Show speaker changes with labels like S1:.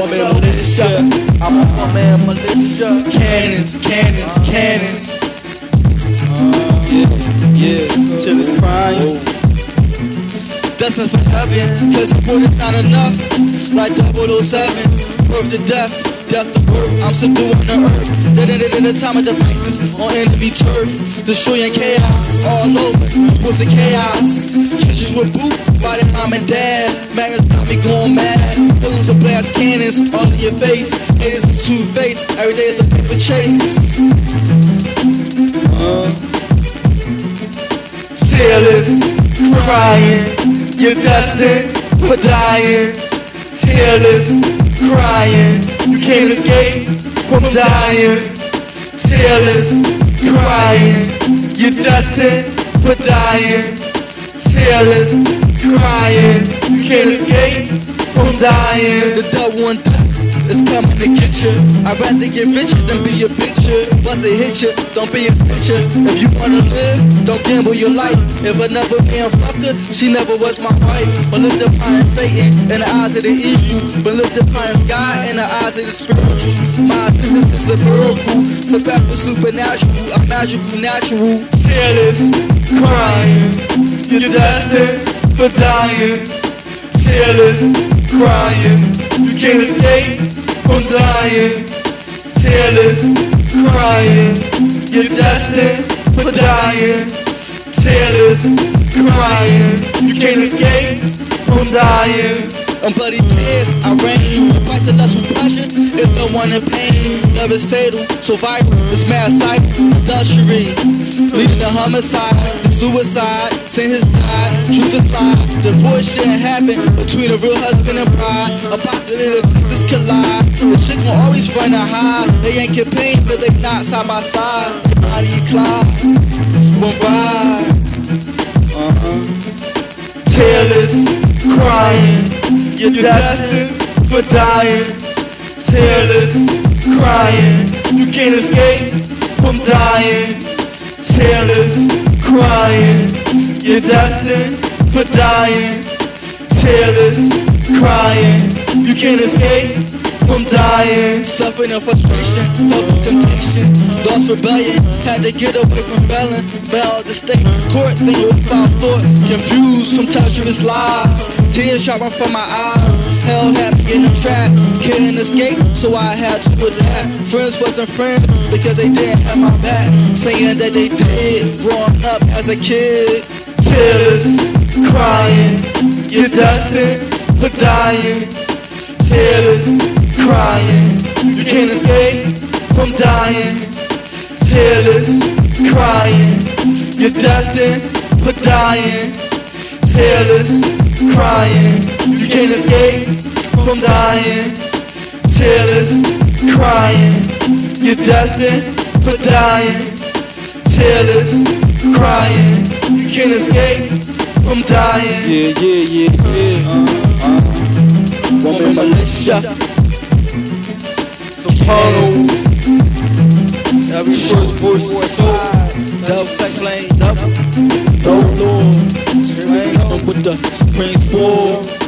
S1: woman militia.
S2: I'm a woman militia.
S1: Cannons, cannons, cannons. Uh, yeah, yeah, till it's crying. Destined for heaven, cause the word is not enough. Like 007, birth to death, death to birth. I'm subduing the earth. Then in the time of devices on enemy turf, destroying chaos all over. Was the chaos? Churches were boot by their mom and dad. Magnets got me going mad. Balloons are blast cannons all in your face. It is a two face. Every day is a paper chase. Uh. Sailors crying. You're destined for dying. Sailors crying. You can't escape from dying. Sailors crying. You're destined for dying. Sailors crying. Can't escape from dying. The double one is coming to get you. I'd rather get richer than be a picture. Once it hit you, don't be a picture. If you wanna live, don't gamble your life. If another man fucker, she never was my wife. But look upon Satan in the eyes of the evil. But look upon God in the eyes of the spiritual. My existence is a miracle. It's the supernatural, a magical, natural. Tearless, crying. You're destined for dying. Tearless, crying. You can't escape from dying. Tearless, crying. You're destined for dying. Tearless, crying. You can't escape from dying. On bloody tears, I rain. The price of lust with pleasure is the one in pain. Love is fatal, So survival is mad cycle, luxury. Leading the homicide, the suicide, sin has died, truth is lie. Divorce shouldn't happen between a real husband and bride. Apocalyptic crisis collide. The chick gon' always run a high. They ain't pain till they not side by side. Bonnie and Clyde, one ride. Uh-huh. Taylor's crying. You're destined for dying. Tearless, crying. You can't escape from dying. Taylor's crying. You're destined for dying. Taylor's crying. You can't escape from dying. Suffering and frustration, felt from temptation, lost rebellion, had to get away from felon, bail the state court, thing without thought, confused from treacherous lies, tears dropping from my eyes. Hell had me in a trap, couldn't escape, so I had to adapt. Friends wasn't friends because they didn't have my back, saying that they did, growing up as a kid. Tears, crying, you're destined for dying. Tears, crying, you can't escape from dying. Tears, crying, you're destined for dying. Tears, crying, can't escape from dying. Tears, crying, you're destined for dying. Tears, crying, you can't escape from dying.
S3: Yeah, yeah, yeah, yeah. Uh, uh. Woman militia.
S1: Sopranos. Every first voice is so. Dove sex lane, dove. No Lord. Coming with the Supreme Sport.